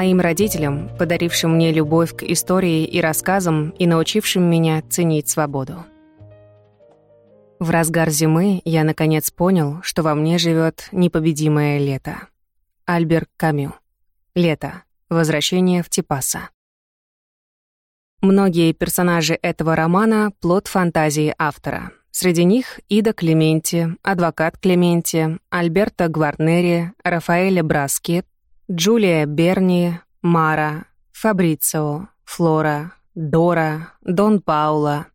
моим родителям, подарившим мне любовь к истории и рассказам и научившим меня ценить свободу. В разгар зимы я наконец понял, что во мне живет непобедимое лето. Альбер Камю. Лето. Возвращение в Типаса. Многие персонажи этого романа — плод фантазии автора. Среди них Ида Клементи, адвокат Клементи, Альберто Гварнери, Рафаэле Браски, Джулия Берни, Мара, Фабрицио, Флора, Дора, Дон Паула,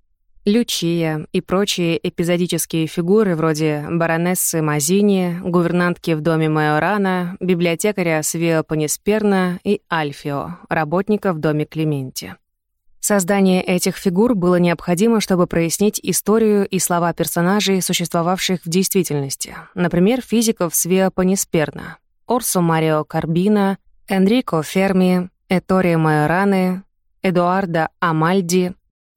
Лючия и прочие эпизодические фигуры вроде баронессы Мазини, гувернантки в доме Майорана, библиотекаря Свео Панисперна и Альфио, работника в доме Клементи. Создание этих фигур было необходимо, чтобы прояснить историю и слова персонажей, существовавших в действительности. Например, физиков Свео Панисперна, Орсо Марио Карбина, Энрико Ферми, Эторио Майораны, Эдуарда Амальди,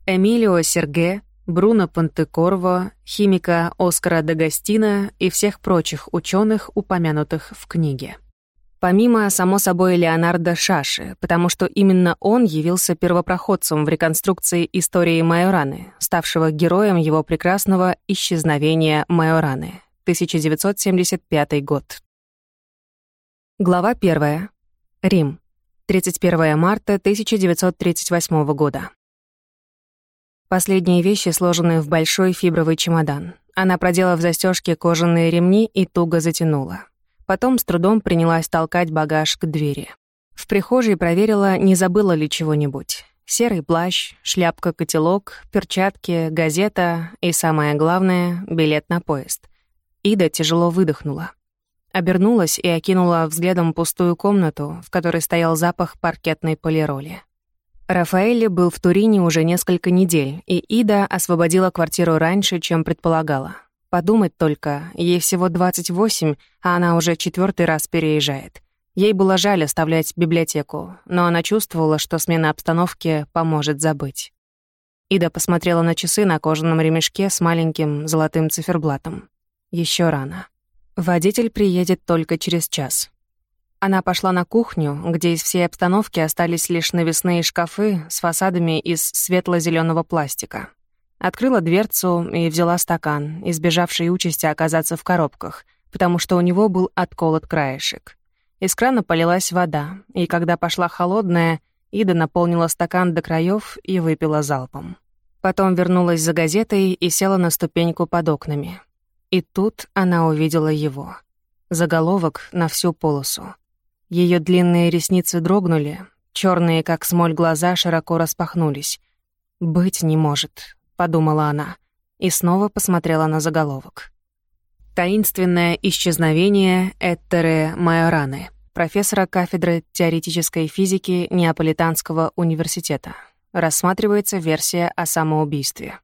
Эмилио Серге, Бруно Пантекорво, химика Оскара Дагастина и всех прочих ученых, упомянутых в книге. Помимо, само собой, Леонардо Шаши, потому что именно он явился первопроходцем в реконструкции истории Майораны, ставшего героем его прекрасного «Исчезновения Майораны» 1975 год. Глава 1. Рим. 31 марта 1938 года. Последние вещи сложены в большой фибровый чемодан. Она продела в застежке кожаные ремни и туго затянула. Потом с трудом принялась толкать багаж к двери. В прихожей проверила, не забыла ли чего-нибудь. Серый плащ, шляпка-котелок, перчатки, газета и, самое главное, билет на поезд. Ида тяжело выдохнула. Обернулась и окинула взглядом пустую комнату, в которой стоял запах паркетной полироли. Рафаэле был в Турине уже несколько недель, и Ида освободила квартиру раньше, чем предполагала. Подумать только, ей всего 28, а она уже четвертый раз переезжает. Ей было жаль оставлять библиотеку, но она чувствовала, что смена обстановки поможет забыть. Ида посмотрела на часы на кожаном ремешке с маленьким золотым циферблатом. Еще рано. Водитель приедет только через час. Она пошла на кухню, где из всей обстановки остались лишь навесные шкафы с фасадами из светло зеленого пластика. Открыла дверцу и взяла стакан, избежавший участи оказаться в коробках, потому что у него был отколот краешек. Из крана полилась вода, и когда пошла холодная, Ида наполнила стакан до краев и выпила залпом. Потом вернулась за газетой и села на ступеньку под окнами. И тут она увидела его. Заголовок на всю полосу. Ее длинные ресницы дрогнули, черные, как смоль, глаза широко распахнулись. «Быть не может», — подумала она, и снова посмотрела на заголовок. «Таинственное исчезновение Эттере Майораны», профессора кафедры теоретической физики Неаполитанского университета. Рассматривается версия о самоубийстве.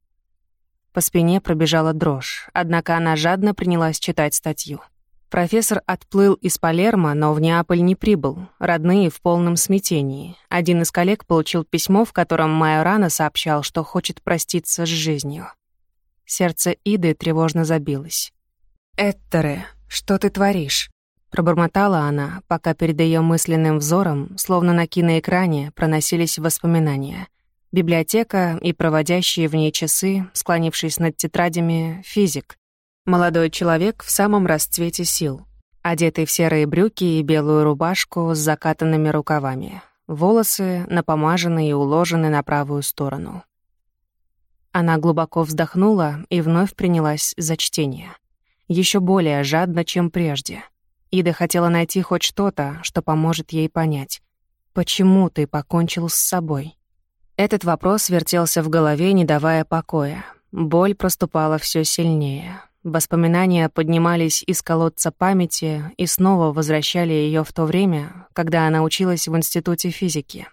По спине пробежала дрожь, однако она жадно принялась читать статью. Профессор отплыл из Палермо, но в Неаполь не прибыл. Родные в полном смятении. Один из коллег получил письмо, в котором Майорана сообщал, что хочет проститься с жизнью. Сердце Иды тревожно забилось. «Эттере, что ты творишь?» Пробормотала она, пока перед ее мысленным взором, словно на киноэкране, проносились воспоминания — библиотека и проводящие в ней часы, склонившись над тетрадями, физик. Молодой человек в самом расцвете сил, одетый в серые брюки и белую рубашку с закатанными рукавами. Волосы напомажены и уложены на правую сторону. Она глубоко вздохнула и вновь принялась за чтение. Еще более жадно, чем прежде. Ида хотела найти хоть что-то, что поможет ей понять. «Почему ты покончил с собой?» Этот вопрос вертелся в голове, не давая покоя. Боль проступала все сильнее. Воспоминания поднимались из колодца памяти и снова возвращали ее в то время, когда она училась в Институте физики.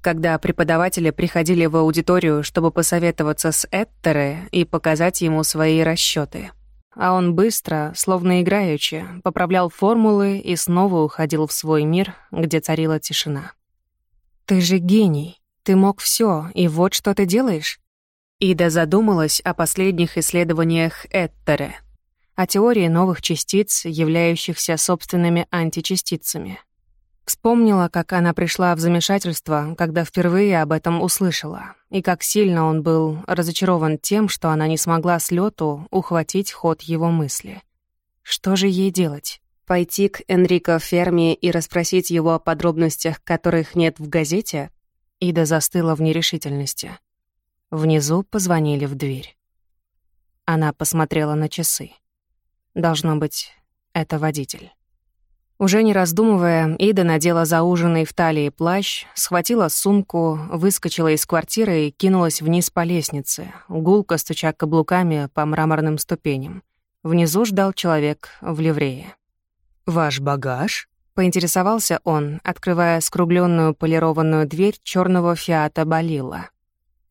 Когда преподаватели приходили в аудиторию, чтобы посоветоваться с Эттере и показать ему свои расчеты. А он быстро, словно играючи, поправлял формулы и снова уходил в свой мир, где царила тишина. «Ты же гений!» Ты мог все, и вот что ты делаешь?» Ида задумалась о последних исследованиях Эттере, о теории новых частиц, являющихся собственными античастицами. Вспомнила, как она пришла в замешательство, когда впервые об этом услышала, и как сильно он был разочарован тем, что она не смогла с лету ухватить ход его мысли. Что же ей делать? Пойти к Энрико Ферми и расспросить его о подробностях, которых нет в газете? Ида застыла в нерешительности. Внизу позвонили в дверь. Она посмотрела на часы. Должно быть, это водитель. Уже не раздумывая, Ида надела зауженный в талии плащ, схватила сумку, выскочила из квартиры и кинулась вниз по лестнице, гулко стуча каблуками по мраморным ступеням. Внизу ждал человек в ливрее. «Ваш багаж?» — поинтересовался он, открывая скругленную полированную дверь черного фиата Балила.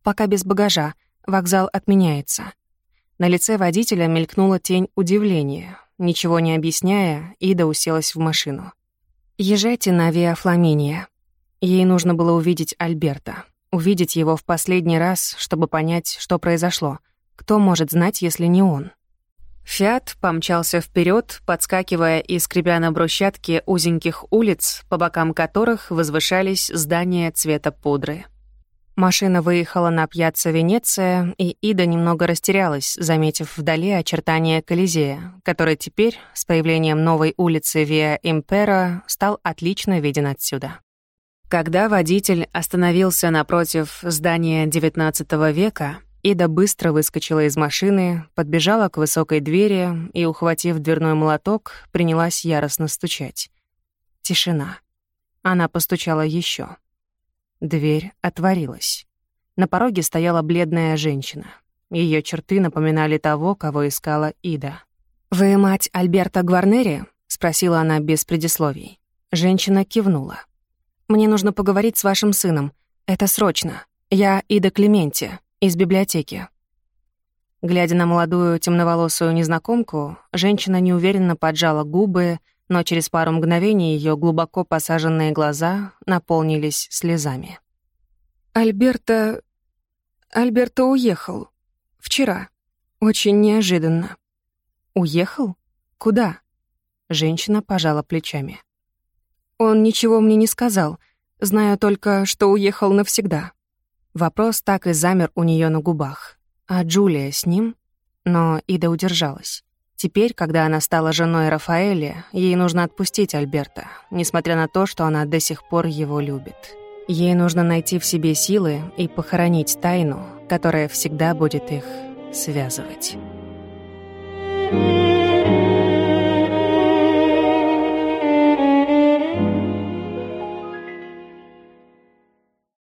«Пока без багажа. Вокзал отменяется». На лице водителя мелькнула тень удивления, Ничего не объясняя, Ида уселась в машину. «Езжайте на Виа Фламиния». Ей нужно было увидеть Альберта. Увидеть его в последний раз, чтобы понять, что произошло. Кто может знать, если не он? Фиат помчался вперед, подскакивая и скребя на брусчатке узеньких улиц, по бокам которых возвышались здания цвета пудры. Машина выехала на пьяцца Венеция, и Ида немного растерялась, заметив вдали очертания Колизея, который теперь, с появлением новой улицы Виа Импера, стал отлично виден отсюда. Когда водитель остановился напротив здания XIX века, Ида быстро выскочила из машины, подбежала к высокой двери и, ухватив дверной молоток, принялась яростно стучать. Тишина. Она постучала еще. Дверь отворилась. На пороге стояла бледная женщина. Ее черты напоминали того, кого искала Ида. «Вы мать Альберта Гварнери?» — спросила она без предисловий. Женщина кивнула. «Мне нужно поговорить с вашим сыном. Это срочно. Я Ида Клементи, из библиотеки». Глядя на молодую темноволосую незнакомку, женщина неуверенно поджала губы, но через пару мгновений ее глубоко посаженные глаза наполнились слезами. «Альберта... Альберта уехал. Вчера. Очень неожиданно». «Уехал? Куда?» Женщина пожала плечами. «Он ничего мне не сказал. Знаю только, что уехал навсегда». Вопрос так и замер у нее на губах. А Джулия с ним? Но Ида удержалась. Теперь, когда она стала женой Рафаэля, ей нужно отпустить Альберта, несмотря на то, что она до сих пор его любит. Ей нужно найти в себе силы и похоронить тайну, которая всегда будет их связывать.